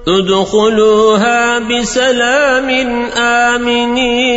ادخلوها بسلام آمنين.